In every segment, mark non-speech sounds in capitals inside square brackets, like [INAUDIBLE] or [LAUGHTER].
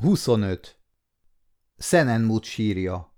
25. Szenenmut sírja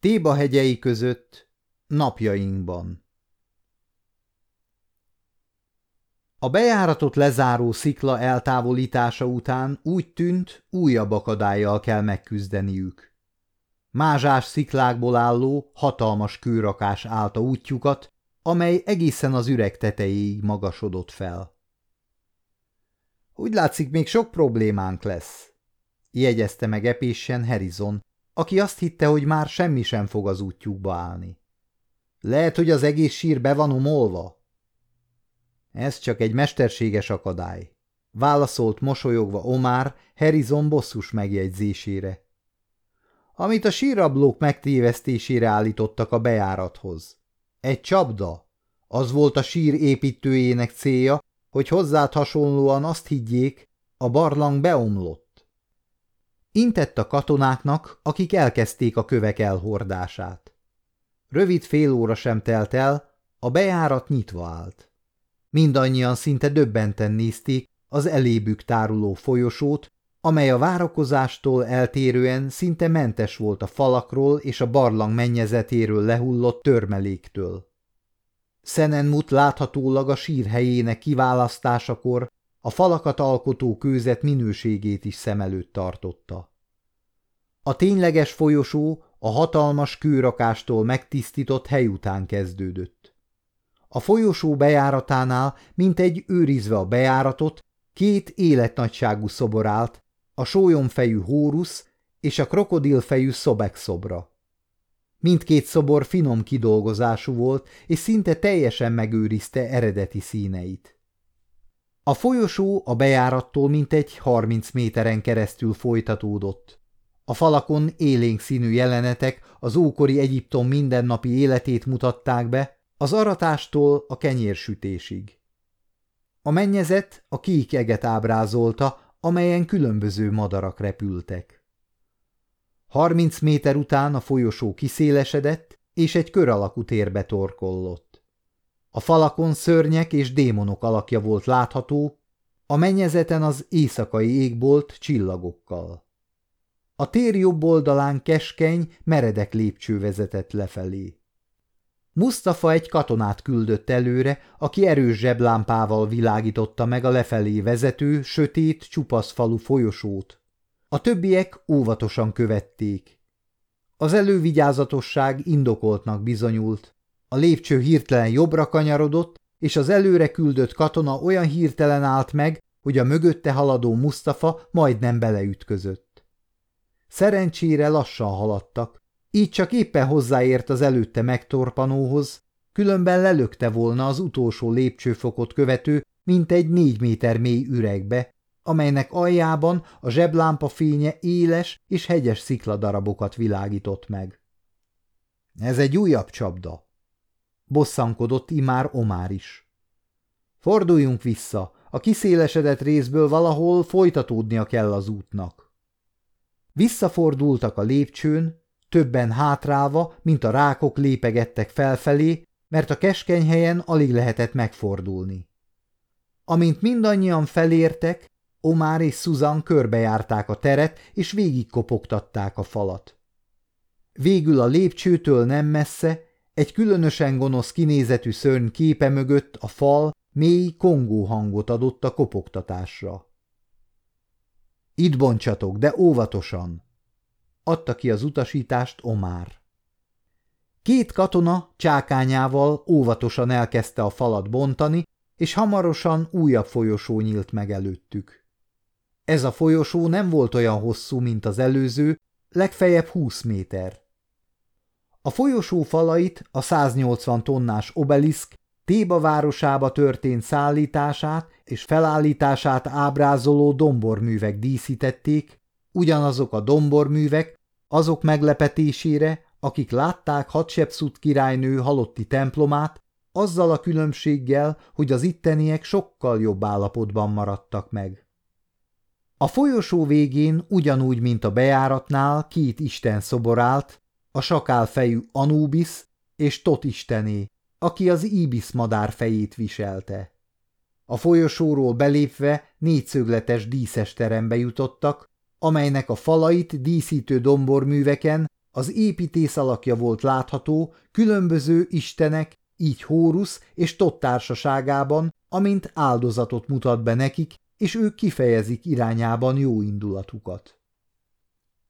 Téba hegyei között, napjainkban A bejáratot lezáró szikla eltávolítása után úgy tűnt, újabb akadályjal kell megküzdeniük. Mázsás sziklákból álló, hatalmas kőrakás állta útjukat, amely egészen az üreg tetejéig magasodott fel. Úgy látszik, még sok problémánk lesz, jegyezte meg epésen Harrison, aki azt hitte, hogy már semmi sem fog az útjukba állni. Lehet, hogy az egész sír be van umolva? Ez csak egy mesterséges akadály, válaszolt mosolyogva Omar Harrison bosszus megjegyzésére. Amit a sírrablók megtévesztésére állítottak a bejárathoz. Egy csapda, az volt a sír építőjének célja, hogy hozzád hasonlóan azt higgyék, a barlang beomlott. Intett a katonáknak, akik elkezdték a kövek elhordását. Rövid fél óra sem telt el, a bejárat nyitva állt. Mindannyian szinte döbbenten nézték az elébük táruló folyosót, amely a várakozástól eltérően szinte mentes volt a falakról és a barlang mennyezetéről lehullott törmeléktől. Szenenmut láthatólag a sír helyének kiválasztásakor a falakat alkotó kőzet minőségét is szem előtt tartotta. A tényleges folyosó a hatalmas kőrakástól megtisztított hely után kezdődött. A folyosó bejáratánál, mint egy őrizve a bejáratot, két életnagyságú szobor állt, a sólyomfejű hórusz és a krokodilfejű szobek szobra. Mindkét szobor finom kidolgozású volt, és szinte teljesen megőrizte eredeti színeit. A folyosó a bejárattól mintegy 30 méteren keresztül folytatódott. A falakon élénk színű jelenetek az ókori Egyiptom mindennapi életét mutatták be, az aratástól a kenyérsütésig. A mennyezet a kék eget ábrázolta, amelyen különböző madarak repültek. Harminc méter után a folyosó kiszélesedett, és egy kör alakú térbe torkollott. A falakon szörnyek és démonok alakja volt látható, a mennyezeten az éjszakai égbolt csillagokkal. A tér jobb oldalán keskeny, meredek lépcső vezetett lefelé. Mustafa egy katonát küldött előre, aki erős zseblámpával világította meg a lefelé vezető, sötét, csupasz falu folyosót, a többiek óvatosan követték. Az elővigyázatosság indokoltnak bizonyult. A lépcső hirtelen jobbra kanyarodott, és az előre küldött katona olyan hirtelen állt meg, hogy a mögötte haladó Mustafa majdnem beleütközött. Szerencsére lassan haladtak, így csak éppen hozzáért az előtte megtorpanóhoz, különben lelökte volna az utolsó lépcsőfokot követő, mint egy négy méter mély üregbe, amelynek aljában a zseblámpa fénye éles és hegyes szikladarabokat világított meg. Ez egy újabb csapda. Bosszankodott imár Omár is. Forduljunk vissza, a kiszélesedett részből valahol folytatódnia kell az útnak. Visszafordultak a lépcsőn, többen hátrálva, mint a rákok lépegettek felfelé, mert a keskeny helyen alig lehetett megfordulni. Amint mindannyian felértek, Omár és Susan körbejárták a teret, és végigkopogtatták a falat. Végül a lépcsőtől nem messze, egy különösen gonosz kinézetű szörny képe mögött a fal mély kongó hangot adott a kopogtatásra. Itt bontsatok, de óvatosan! Adta ki az utasítást Omár. Két katona csákányával óvatosan elkezdte a falat bontani, és hamarosan újabb folyosó nyílt meg előttük. Ez a folyosó nem volt olyan hosszú, mint az előző, legfeljebb 20 méter. A folyosó falait a 180 tonnás obeliszk Téba városába történt szállítását és felállítását ábrázoló domborművek díszítették, ugyanazok a domborművek, azok meglepetésére, akik látták Hatshepsut királynő halotti templomát, azzal a különbséggel, hogy az itteniek sokkal jobb állapotban maradtak meg. A folyosó végén ugyanúgy, mint a bejáratnál két isten szobor állt, a sakálfejű Anubis és Tot istené, aki az Ibis madár fejét viselte. A folyosóról belépve négyszögletes díszes terembe jutottak, amelynek a falait díszítő domborműveken az építész alakja volt látható különböző istenek, így Hórusz és Tott társaságában, amint áldozatot mutat be nekik, és ők kifejezik irányában jó indulatukat.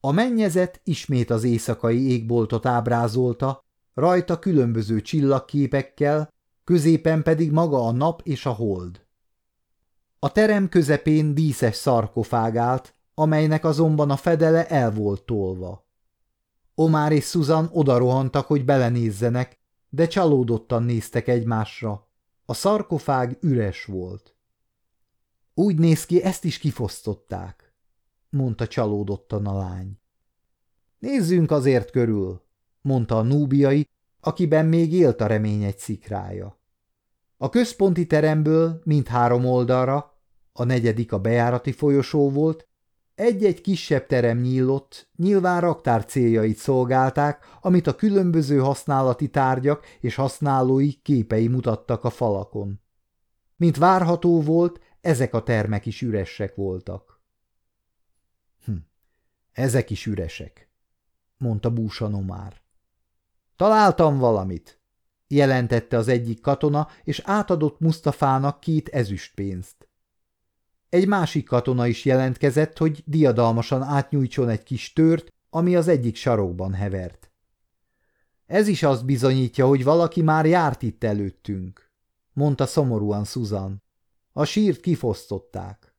A mennyezet ismét az éjszakai égboltot ábrázolta, rajta különböző csillagképekkel, középen pedig maga a nap és a hold. A terem közepén díszes szarkofág állt, amelynek azonban a fedele el volt tolva. Omár és Susan odarohantak, hogy belenézzenek, de csalódottan néztek egymásra. A szarkofág üres volt. Úgy néz ki, ezt is kifosztották, mondta csalódottan a lány. Nézzünk azért körül, mondta a núbiai, akiben még élt a remény egy szikrája. A központi teremből mindhárom oldalra, a negyedik a bejárati folyosó volt, egy-egy kisebb terem nyílott, nyilván raktár céljait szolgálták, amit a különböző használati tárgyak és használói képei mutattak a falakon. Mint várható volt, ezek a termek is üresek voltak. Ezek is üresek, mondta Búsanomár. Találtam valamit, jelentette az egyik katona, és átadott Mustafának két ezüstpénzt. Egy másik katona is jelentkezett, hogy diadalmasan átnyújtson egy kis tört, ami az egyik sarokban hevert. Ez is azt bizonyítja, hogy valaki már járt itt előttünk, mondta szomorúan Susan. A sírt kifosztották.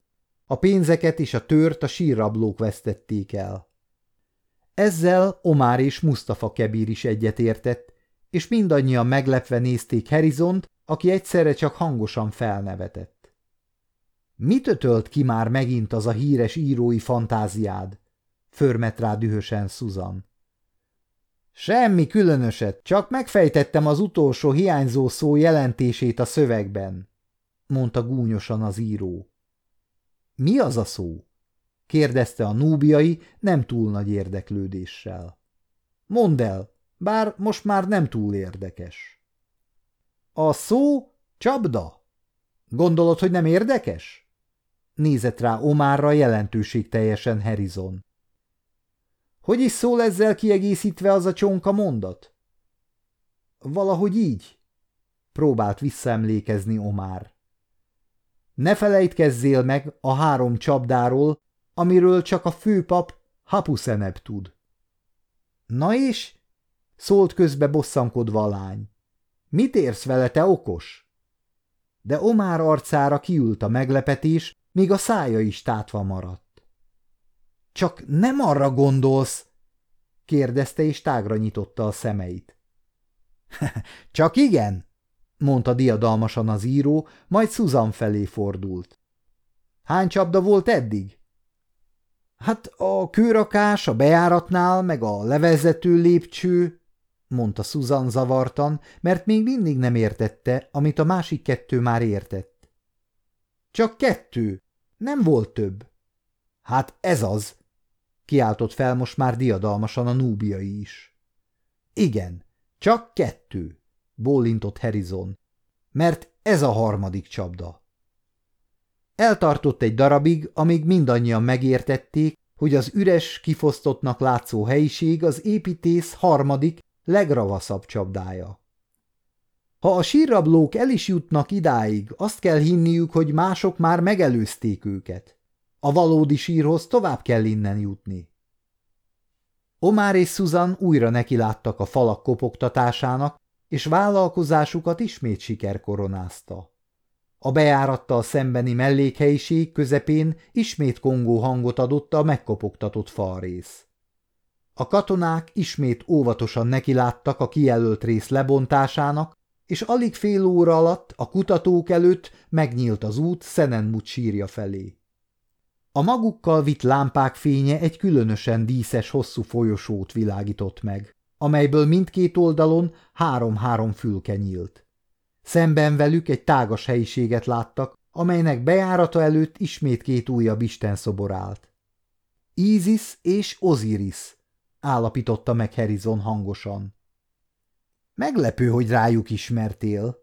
A pénzeket és a tört a sírrablók vesztették el. Ezzel Omár és Mustafa Kebír is egyetértett, és mindannyian meglepve nézték Herizont, aki egyszerre csak hangosan felnevetett. Mit ötölt ki már megint az a híres írói fantáziád? Förmet rá dühösen Susan. Semmi különöset, csak megfejtettem az utolsó hiányzó szó jelentését a szövegben, mondta gúnyosan az író. Mi az a szó? kérdezte a núbiai nem túl nagy érdeklődéssel. Mondd el, bár most már nem túl érdekes. A szó csapda? Gondolod, hogy nem érdekes? Nézett rá Omárra jelentőség teljesen Harrison. Hogy is szól ezzel kiegészítve az a csonka mondat? Valahogy így, próbált visszaemlékezni Omár. Ne felejtkezzél meg a három csapdáról, amiről csak a főpap Hapuszeneb tud. Na és? szólt közbe bosszankodva a lány. Mit érsz vele, te okos? De Omár arcára kiült a meglepetés, míg a szája is tátva maradt. – Csak nem arra gondolsz? – kérdezte, és tágra nyitotta a szemeit. [LAUGHS] – Csak igen? – mondta diadalmasan az író, majd Susan felé fordult. – Hány csapda volt eddig? – Hát a kőrakás, a bejáratnál, meg a levezető lépcső – mondta Susan zavartan, mert még mindig nem értette, amit a másik kettő már értett. Csak kettő. Nem volt több. Hát ez az, kiáltott fel most már diadalmasan a núbiai is. Igen, csak kettő, bólintott Harrison, mert ez a harmadik csapda. Eltartott egy darabig, amíg mindannyian megértették, hogy az üres, kifosztottnak látszó helyiség az építész harmadik, legravaszabb csapdája. Ha a sírrablók el is jutnak idáig, azt kell hinniük, hogy mások már megelőzték őket. A valódi sírhoz tovább kell innen jutni. Omár és Susan újra nekiláttak a falak kopogtatásának, és vállalkozásukat ismét siker koronázta. A bejárattal szembeni mellékhelyiség közepén ismét kongó hangot adott a megkopogtatott falrész. A katonák ismét óvatosan nekiláttak a kijelölt rész lebontásának, és alig fél óra alatt a kutatók előtt megnyílt az út Szenenmut sírja felé. A magukkal vitt lámpák fénye egy különösen díszes hosszú folyosót világított meg, amelyből mindkét oldalon három-három fülke nyílt. Szemben velük egy tágas helyiséget láttak, amelynek bejárata előtt ismét két újabb szobor állt. Ízis és Oziris, állapította meg Herizon hangosan. Meglepő, hogy rájuk ismertél,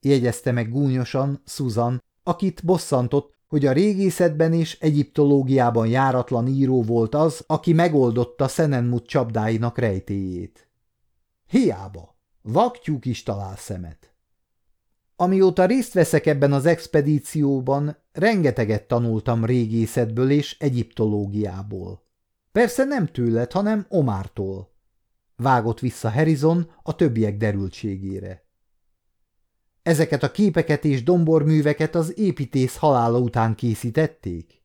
jegyezte meg gúnyosan Susan, akit bosszantott, hogy a régészetben és egyiptológiában járatlan író volt az, aki megoldotta Szenenmut csapdáinak rejtéjét. Hiába, vaktyúk is talál szemet. Amióta részt veszek ebben az expedícióban, rengeteget tanultam régészetből és egyiptológiából. Persze nem tőled, hanem Omártól. Vágott vissza Harrison a többiek derültségére. Ezeket a képeket és domborműveket az építész halála után készítették?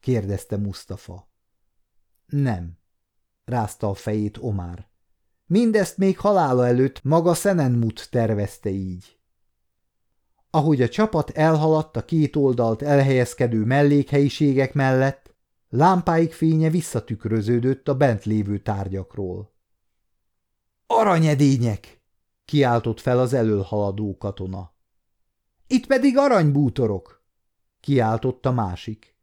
kérdezte Mustafa. Nem, rázta a fejét Omar. Mindezt még halála előtt maga Szenenmut tervezte így. Ahogy a csapat elhaladt a két oldalt elhelyezkedő mellékhelyiségek mellett, lámpáik fénye visszatükröződött a bent lévő tárgyakról. Aranyedények! Kiáltott fel az elölhaladó katona. Itt pedig aranybútorok! kiáltott a másik.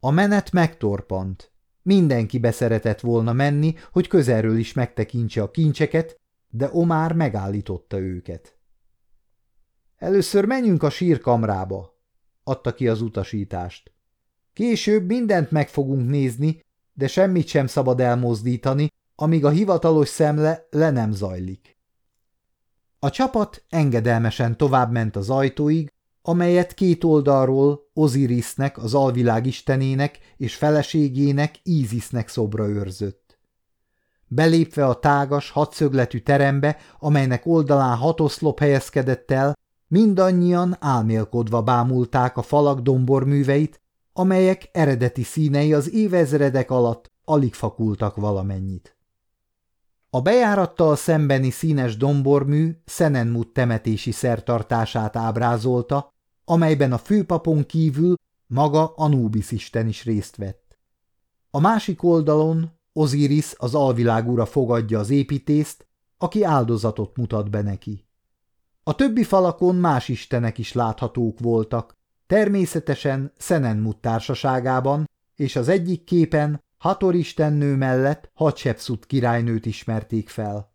A menet megtorpant. Mindenki beszeretett volna menni, hogy közelről is megtekintse a kincseket, de Omár megállította őket. Először menjünk a sírkamrába, adta ki az utasítást. Később mindent meg fogunk nézni, de semmit sem szabad elmozdítani, amíg a hivatalos szemle le nem zajlik. A csapat engedelmesen továbbment az ajtóig, amelyet két oldalról Ozirisnek, az alvilág istenének és feleségének Ízisnek szobra őrzött. Belépve a tágas, hatszögletű terembe, amelynek oldalán hat oszlop helyezkedett el, mindannyian álmélkodva bámulták a falak domborműveit, amelyek eredeti színei az évezredek alatt alig fakultak valamennyit. A bejárattal szembeni színes dombormű Szenenmut temetési szertartását ábrázolta, amelyben a főpapon kívül maga Anubis isten is részt vett. A másik oldalon Osiris az alvilág ura fogadja az építészt, aki áldozatot mutat be neki. A többi falakon más istenek is láthatók voltak, természetesen Szenenmut társaságában, és az egyik képen Hator istennő mellett Hatshepsut királynőt ismerték fel.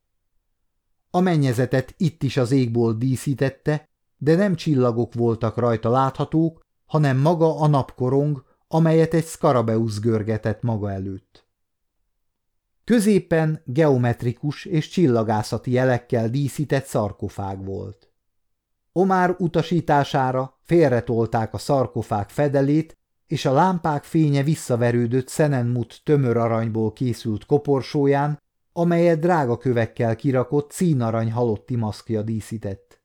A mennyezetet itt is az égból díszítette, de nem csillagok voltak rajta láthatók, hanem maga a napkorong, amelyet egy Skarabeusz görgetett maga előtt. Középen geometrikus és csillagászati jelekkel díszített szarkofág volt. Omár utasítására félretolták a szarkofág fedelét, és a lámpák fénye visszaverődött Szenenmut tömör aranyból készült koporsóján, amelyet drága kövekkel kirakott színarany halotti maszkja díszített.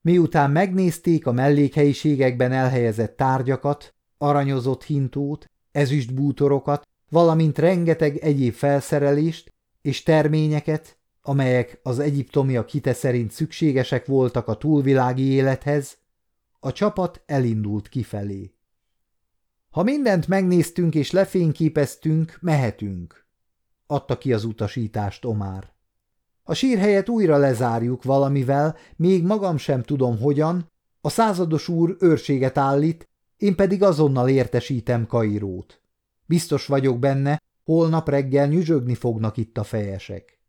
Miután megnézték a mellékhelyiségekben elhelyezett tárgyakat, aranyozott hintót, ezüst bútorokat, valamint rengeteg egyéb felszerelést és terményeket, amelyek az egyiptomiak hite szerint szükségesek voltak a túlvilági élethez, a csapat elindult kifelé. Ha mindent megnéztünk és lefényképeztünk, mehetünk, adta ki az utasítást Omár. A sírhelyet újra lezárjuk valamivel, még magam sem tudom hogyan, a százados úr őrséget állít, én pedig azonnal értesítem Kairót. Biztos vagyok benne, holnap reggel nyüzsögni fognak itt a fejesek.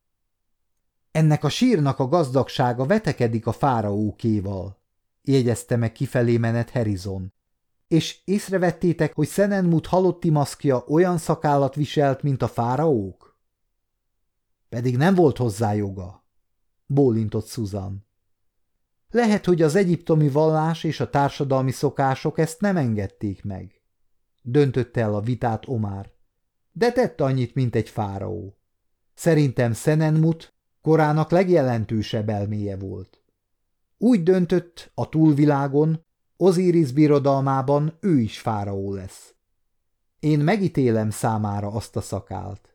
Ennek a sírnak a gazdagsága vetekedik a fáraókéval, jegyezte meg kifelé menet Harrison. És észrevettétek, hogy Szenenmut halotti maszkja olyan szakállat viselt, mint a fáraók? Pedig nem volt hozzá joga, bólintott Susan. Lehet, hogy az egyiptomi vallás és a társadalmi szokások ezt nem engedték meg. Döntötte el a vitát Omár. De tett annyit, mint egy fáraó. Szerintem Szenenmut korának legjelentősebb elméje volt. Úgy döntött a túlvilágon, Osiris birodalmában ő is fáraó lesz. Én megítélem számára azt a szakált.